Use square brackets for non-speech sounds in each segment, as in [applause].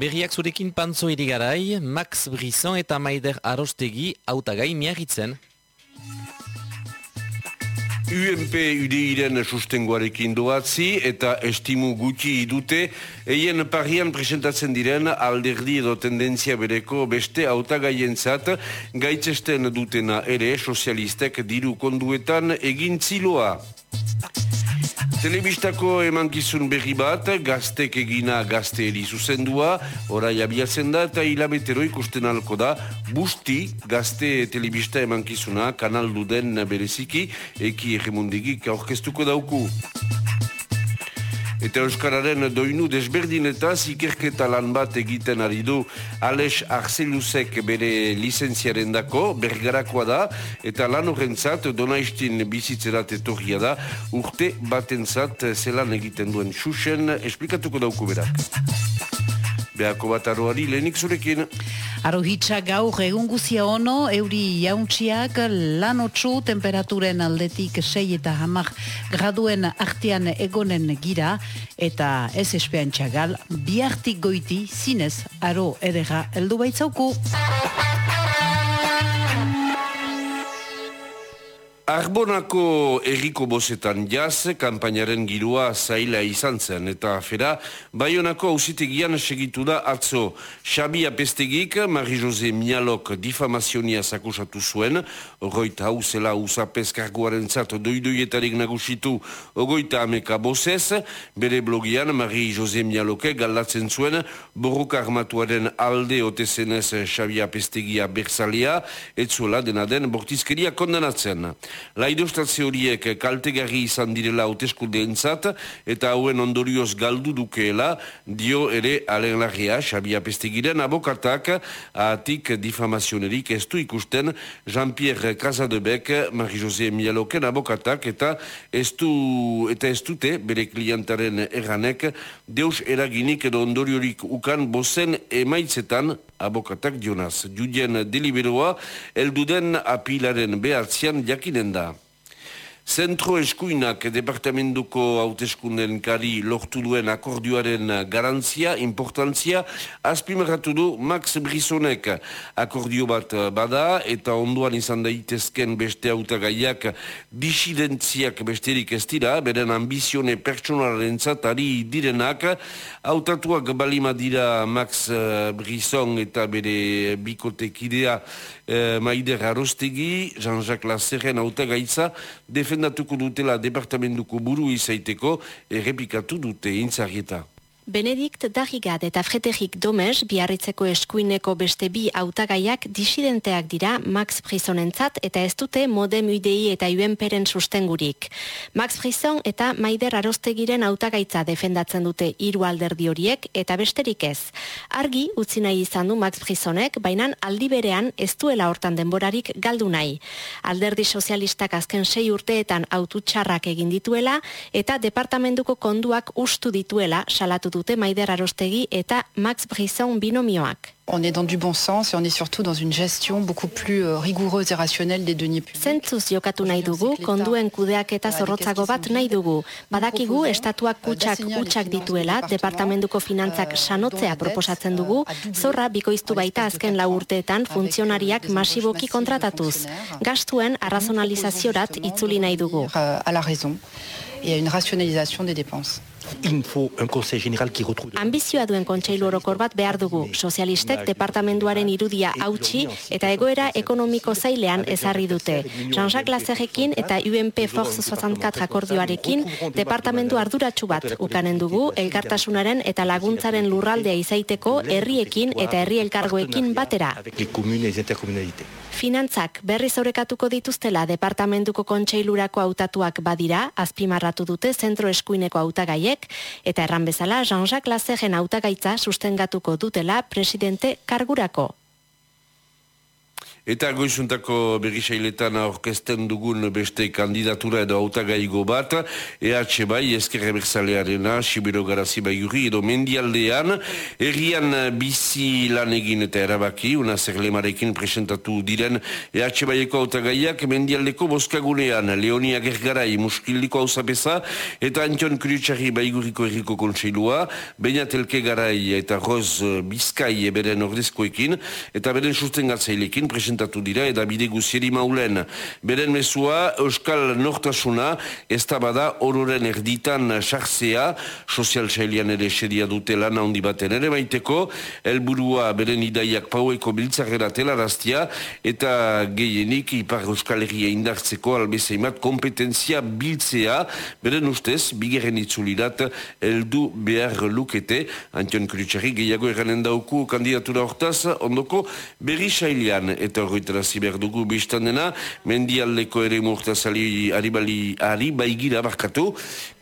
Berriak zurekin pantzo irigarai, Max Brisson eta Maider Arostegi autagai miagitzen. UMP UDI-ren sustengoarekin doatzi eta estimu gutxi dute eien parian presentatzen diren alderdi edo tendentzia bereko beste autagaien zat gaitzesten dutena ere sozialistek diru konduetan egin ziloa. Telebistako emankizun berri bat, gaztek egina gazte eri zuzendua, orai abiatzen da eta hilabetero ikusten alko da, busti gazte telebista emankizuna kanaldu den bereziki, eki egemundigik aurkeztuko dauku. Eta Euskararen doinu desberdinetaz ikerketa lan bat egiten ari du Ales Arzeluzek bere licentziaren dako, bergarakoa da, eta lan horrentzat donaistin bizitzerat etorria da, urte batentzat zelan egiten duen xuxen, esplikatuko dauku berak. Beako bat aroari lehenik zurekin. Arohitza gaur egun guzia ono, euri jauntziak lanotxu temperaturen aldetik sei eta hamar graduen artean egonen gira eta ez espean txagal, biartik goiti zinez aro edera eldu baitzauku. Arbonako erriko bozetan jaz, kampainaren girua zaila izan zen, eta afera, Bayonako ausitegian segitu da atzo. Xabi Apestegik, Marie-José Mialok difamazionia sakusatu zuen, ogoita hau zela usapez karguaren zato doidoietarik nagusitu. Ogoita ameka bozez, bere blogian Marie-José Mialoke galdatzen zuen, borroka armatuaren alde otezenez Xabi Apestegia berzalea, etzuela dena den bortizkeria kondanatzen. Laidostratze horiek kaltegarri izan direla hauteskunde entzat, eta hauen ondorioz galdu dukeela, dio ere alenlarria, Xabia Pestegiren abokatak, atik difamazionerik ez du ikusten Jean-Pierre Casadebek, Marie-José Mialoken abokatak, eta ez du, eta ez dute bere klientaren erranek, deus eraginik edo ondoriorik ukan bozen emaitzetan abokatak dionaz. Judien deliberoa, elduden apilaren behartzian jakinen da. Zentro eskuinak departamentuko hauteskunden kari lortu duen akordioaren garantzia, importantzia, azpimarratu du Max Brisonek. Akordio bat bada eta onduan izan daitezken beste hautagaiak disidentziak besterik ez dira, beren ambizione pertsonaren zatari direnak, hautatuak balima dira Max Brison eta bere bikotekidea eh, Maider Arostegi, Jean-Jacques Lazeren hautagaitza, defendatzen defendatuko dutela departamentuko buru izaiteko errepikatu dute intzarrieta. Benedikt Dagigat eta Frederik Domes biarritzeko eskuineko beste bi hautagaiak disidenteak dira Max Frisonentzat eta ez dute modem UDI eta UNPren sustengurik. Max Frison eta Maider Arostegiren hautagaitza defendatzen dute hiru alderdi horiek eta besterik ez. Argi utzi nahi izan du Max Frisonek, baina aldi berean ez duela hortan denborarik galdu nahi. Alderdi sozialistak azken sei urteetan aututxarrak egin dituela eta departamentuko konduak ustu dituela salatu dute Maider Arostegi eta Max Brisson binomioak. On est dans du bon sens et on est surtout dans une gestion beaucoup plus euh, rigoureuse et rationnelle des deniers publics. Zentzuz jokatu nahi dugu, konduen kudeak eta zorrotzago bat nahi dugu. Badakigu, estatuak kutsak utxak dituela, departamentuko finantzak sanotzea proposatzen dugu, zorra bikoiztu baita azken lau urteetan funtzionariak masiboki kontratatuz. Gastuen arrazonalizaziorat itzuli nahi dugu. À la raison et à une rationalisation des dépenses. Faut un conseil général qui retrouve... Ambizioa duen kontseilu orokor bat behar dugu. Sozialistek departamentuaren irudia hautsi eta egoera ekonomiko zailean ezarri dute. Jean-Jacques Lazerrekin eta UNP Force 64 akordioarekin departamentu arduratsu bat ukanen dugu elkartasunaren eta laguntzaren lurraldea izaiteko herriekin eta herri elkargoekin batera. Finantzak berriz orekatuko dituztela departamentuko kontseilurako hautatuak badira, azpimarratu dute zentro eskuineko hautagaiek, eta erran bezala Jean-Jacques Lazegen hautagaitza sustengatuko dutela presidente kargurako. Eta goizuntako berrisailetan orkesten dugun beste kandidatura edo autagaigo bat, EH bai, ezkerre berzalearena, Sibiro Garazi bai edo mendialdean, errian bizi lan egin eta erabaki, una zerlemarekin presentatu diren EH baieko autagaiak mendialdeko boskagunean, Leonia Gergarai, muskildiko hausapesa, eta Antion Kuritzari baiguriko erriko kontseilua, Beina Telke Garai eta Roz Bizkai eberen ordezkoekin, eta beren susten gatzailekin presentatu dira, eta bide guzieri maulen. Beren mesua, Euskal Nortasuna, ez da bada ororen erditan sartzea, sozial sailian ere sedia dute lan handi baten ere baiteko, helburua beren idaiak paueko biltzarrera telaraztia, eta gehienik ipar Euskal Herria indartzeko albezeimat kompetentzia biltzea, beren ustez, bigeren itzulirat, eldu behar lukete, Antion Kuritsari gehiago eranen dauku kandidatura hortaz, ondoko berri sailean, eta horretara ziber dugu biztan dena, mendialdeko ere murtaz ari, ari, ari baigira barkatu,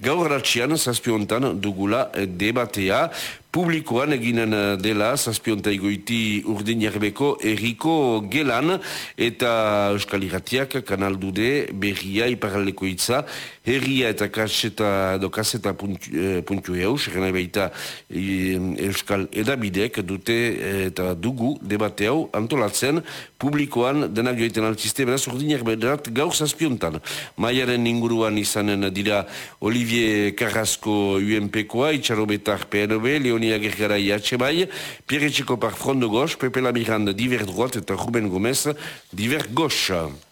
gaur ratxian, zazpiontan dugula debatea, publikoan eginen eh, dela, zazpionta egoiti urdin jarbeko erriko gelan, eta Euskal Iratiak kanaldude berria iparaldeko itza, herria eta kaseta, do kaseta puntu, eh, eus, baita Euskal Edabidek dute eh, eta dugu debate hau antolatzen, publikoan denak joiten altziste, beraz urdin jarberat gaur zazpiontan. Maiaren inguruan izanen dira Olivier Carrasco UNP-koa, Itxarobetar PNB, Leoni Sonia Gergara IH bai, Pierre Txekopar Front de Gauche, Pepe La Miranda Diver Droite eta Ruben Gomez Diver Gauche.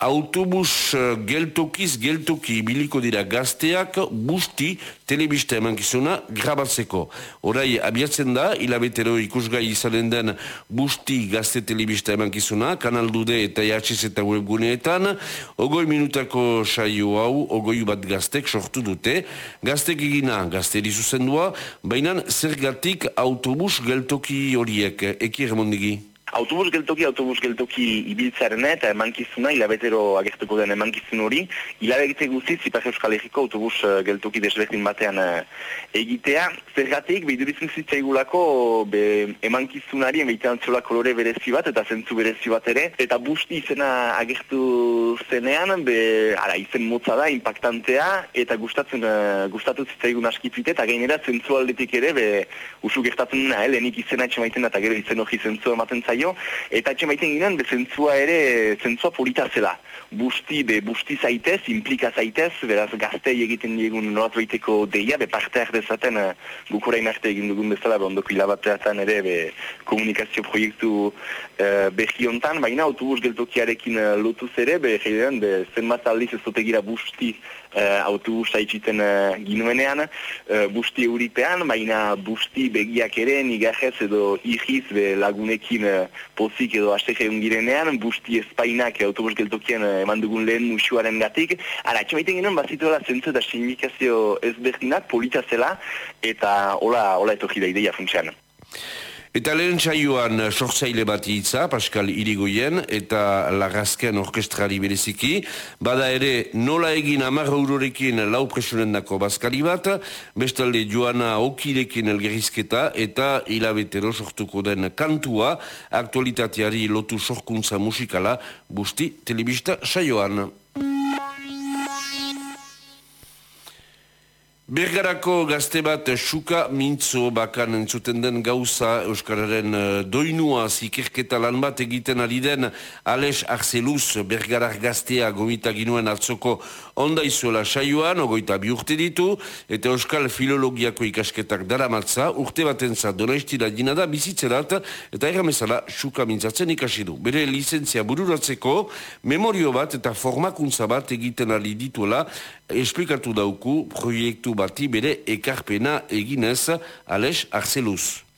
Autobus uh, geltokiz geltoki biliko dira gazteak busti telebista emankizuna grabatzeko. Horai abiatzen da, hilabetero ikusgai izanen den busti gazte telebista emankizuna, kanal dude eta jatxiz eta webguneetan, ogoi minutako saio hau, ogoi bat gaztek sortu dute, gaztek egina gazte zuzendua, baina zergatik autobus geltoki horiek, eki remondigi? Autobus geltoki, autobus geltoki ibiltzaren eta emankizuna, hilabetero agertuko den emankizun hori, hilabete guztiz, Ipar Euskal Herriko autobus eh, geltoki desberdin batean uh, egitea. Zergatik, behiduritzen zitzaigulako be, emankizunari emaitean zola kolore berezi bat eta zentzu berezi bat ere, eta busti izena agertu zenean, be, ara, izen motza da, impactantea, eta gustatzen, uh, gustatu zitzaigun askipite, eta gainera zentzu aldetik ere, be, usu gertatzen dena, eh, lehenik izena etxe eta gero izen hori zentzu ematen zaio, eta etxe maiten ginen, be zentzua ere, zentzua polita zela. Busti, be, busti zaitez, implika zaitez, beraz gaztei egiten diegun norat baiteko deia, be parte dezaten uh, gukorain arte egin dugun bezala, be ondoko hilabateatan ere, be komunikazio proiektu uh, behi hontan, baina autobus geltokiarekin uh, lotuz ere, be, jaidean, be, zenbat aldiz ez gira busti uh, autobusa itxiten uh, ginuenean, uh, busti euripean, baina busti begiak ere, nigajez edo ihiz, be, lagunekin pozik edo astege girenean, busti espainak autobus geltokien eman dugun lehen musuaren gatik. Ara, etxe baiten ginen, bazituela zentzu eta sindikazio ezberdinak, polita zela, eta hola, hola etorri da ideia funtsean. Eta lehen txaioan sortzaile bat hitza, Pascal Irigoyen, eta Larrazken orkestrari bereziki, bada ere nola egin amarra urorekin lau presionen dako bazkari bat, bestalde joana okirekin elgerizketa, eta hilabetero sortuko den kantua, aktualitateari lotu sorkuntza musikala, busti telebista saioan. Bergarako gazte bat suka mintzo bakan entzuten den gauza Euskararen eh, doinua zikerketa lan bat egiten ari den Ales Arzeluz Bergarak gaztea gomita ginuen atzoko onda izuela saioan, ogoita bi urte ditu, eta Euskal Filologiako ikasketak dara matza, urte baten za donaistira dina da bizitzerat, eta erramezala suka mintzatzen ikasi du. Bere lizentzia bururatzeko, memorio bat eta formakuntza bat egiten ari dituela, esplikatu dauku proiektu bati bere ekarpena eginez Ales Arzeluz.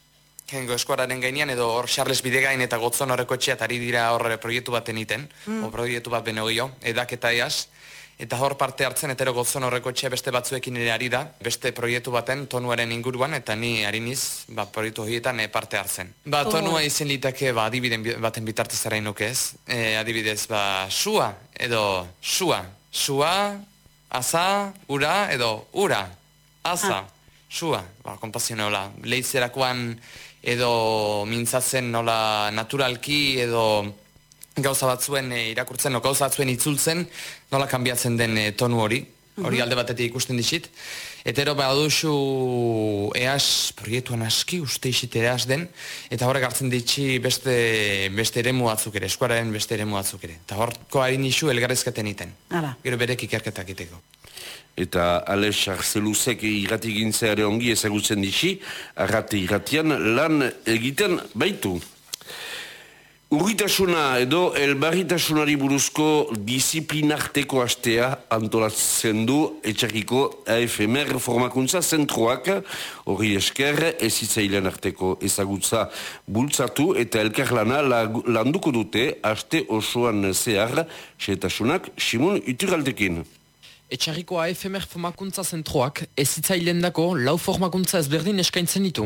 Kengo eskuararen gainean edo hor Charles Bidegain eta Gotzon horreko txeat ari dira horre proiektu baten iten, mm. o proiektu bat benogio, edak eta eaz, eta hor parte hartzen etero Gotzon horreko txe beste batzuekin ere ari da, beste proiektu baten tonuaren inguruan, eta ni hariniz, ba, proiektu horietan e, parte hartzen. Ba, oh. tonua izen litake, ba, adibiden baten bitartez zarain nukez, e, adibidez, ba, sua, edo, sua, sua, Aza, ura, edo ura. Aza, ah. sua, ba, kompazio nola. Leitzerakoan edo mintzatzen nola naturalki edo gauza batzuen e, irakurtzen, no, gauza batzuen itzultzen, nola kanbiatzen den e, tonu hori, hori alde batetik ikusten dixit. Etero baduzu EAS proiektuan aski uste isit EAS den, eta horrek hartzen ditxi beste, beste ere batzuk ere, eskuararen beste ere batzuk ere. Eta horko harin isu elgarrezkaten iten. Gero berek ikerketak iteko. Eta Alex Arzeluzek irrati gintzeare ongi ezagutzen dixi, arrate irratian lan egiten baitu. Urritasuna edo elbarritasunari buruzko disiplinarteko astea antolatzen du etxarriko AFMR formakuntza zentroak hori esker ezitzailean arteko ezagutza bultzatu eta elkarlana landuko dute aste osoan zehar setasunak Simon Ituraldekin. Etxarriko AFMR formakuntza zentroak ezitzailen dako lau formakuntza ezberdin eskaintzen ditu.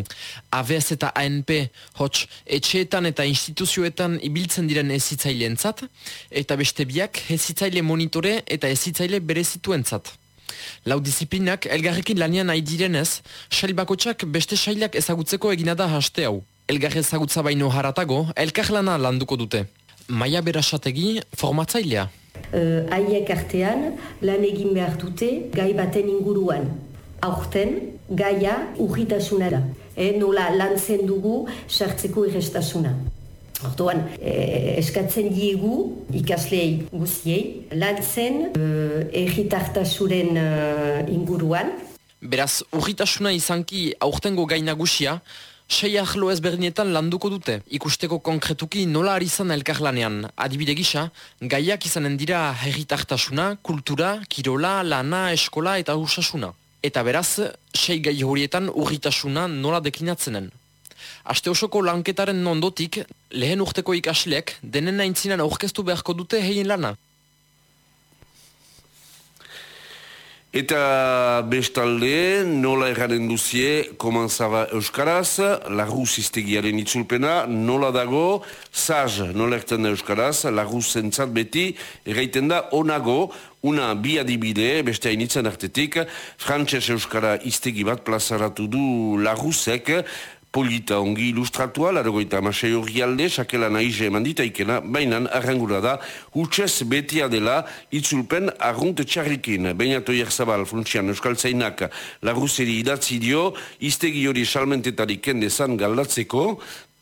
AVS eta ANP hots etxeetan eta instituzioetan ibiltzen diren ezitzaileen zat, eta beste biak ezitzaile monitore eta ezitzaile berezituen zat. Lau disiplinak elgarrekin lanian nahi direnez, sail bakotsak beste sailak ezagutzeko eginada haste hau. Elgarre ezagutza baino haratago, elkar lana landuko dute. Maia berasategi formatzailea haiek artean lan egin behar dute gai baten inguruan. Aurten, gaia urritasuna da. E, nola lan zen dugu sartzeko irrestasuna. Orduan, e, eskatzen diegu ikaslei guziei, lan zen e, erritartasuren inguruan. Beraz, urritasuna izanki aurtengo gainagusia, sei ahlo ezberdinetan landuko dute, ikusteko konkretuki nola ari izan elkarlanean. Adibide gisa, gaiak izanen dira herritartasuna, kultura, kirola, lana, eskola eta usasuna. Eta beraz, sei gai horietan urritasuna nola deklinatzenen. Aste osoko lanketaren nondotik, lehen urteko ikasleek, denen aintzinan aurkeztu beharko dute heien lana. Eta bestalde, nola erraren duzie, komanzaba Euskaraz, lagu iztegiaren itzulpena, nola dago, zaz, nola erten da Euskaraz, lagu zentzat beti, erraiten da, onago, una bi adibide, beste hainitzen artetik, frantxez Euskara iztegi bat plazaratu du laguzek, polita ongi ilustratua, largoita amasei hori alde, sakela nahi eman ditaikena, bainan arrangura da, hutsez betia dela, itzulpen arrunt txarrikin. Bainato jarzabal, funtsian, euskal zainak, larruzeri idatzi dio, iztegi hori salmentetarik kendezan galdatzeko,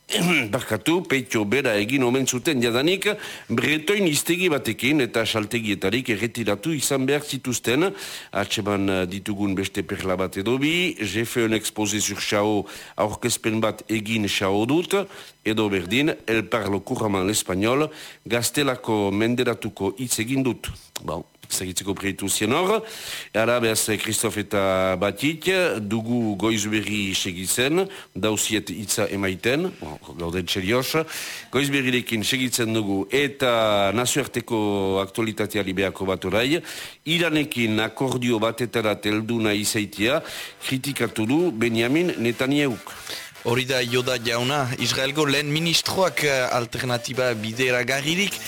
[clears throat] Barkatu, peitxo bera egin omen zuten jadanik, bretoin iztegi batekin eta saltegietarik erretiratu izan behar zituzten. Atseman eh, ditugun beste perla bat edo bi, jefeon expose sur xao aurkezpen bat egin xao dut, edo berdin, el parlo kurraman l'espagnol, gaztelako menderatuko hitz egin dut. Bon segitzeko preitu zien hor. Ara, behaz, Kristof eta Batik, dugu goizberri segitzen, dauziet itza emaiten, gauden txerios, goizberrirekin segitzen dugu, eta nazioarteko aktualitatea libeako bat orai, iranekin akordio batetara telduna izaitia, kritikatu du Benjamin Netanyahu. Hori da Joda jauna, Israelgo lehen ministroak eh, alternatiba bidera garririk,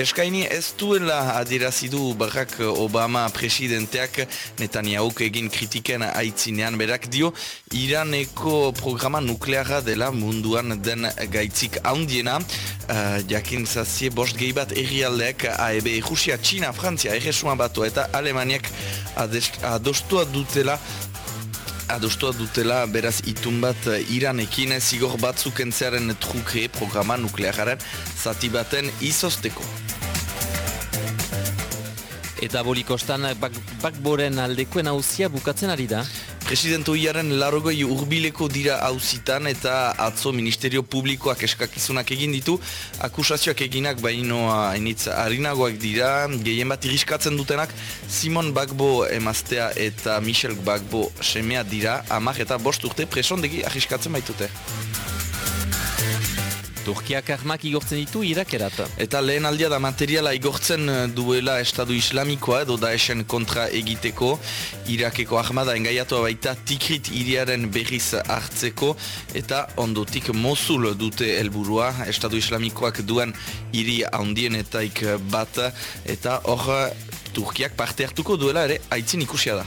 Eskaini ez duela adierazidu Barack Obama presidenteak Netanyahu egin kritiken aitzinean berak dio Iraneko programa nukleara dela munduan den gaitzik haundiena uh, jakin zazie bost gehi bat errialdeak AEB, Rusia, China, Frantzia, Erresuma batu eta Alemaniak adostua dutela adostua dutela beraz itun bat eh, iranekin zigor batzuk entzearen truke programa nukleararen zati baten izosteko. Eta bolikostan bakboren bak aldekoen hauzia bukatzen ari da? Presidento Iaren larogoi urbileko dira hauzitan eta atzo Ministerio Publikoak eskakizunak egin ditu. Akusazioak eginak baino hainitz harinagoak dira, gehien bat iriskatzen dutenak Simon Bagbo emaztea eta Michel Bagbo semea dira, amak eta bost urte presondegi arriskatzen baitute. Turkiak armak igortzen ditu Irakerat. Eta lehen aldia da materiala igortzen eh, duela Estadu Islamikoa edo Daeshen kontra egiteko. Irakeko armada engaiatua baita tikrit iriaren berriz hartzeko eta ondotik Mosul dute helburua Estadu Islamikoak duen iri handienetaik bat eta hor Turkiak parte hartuko duela ere aitzin ikusia da.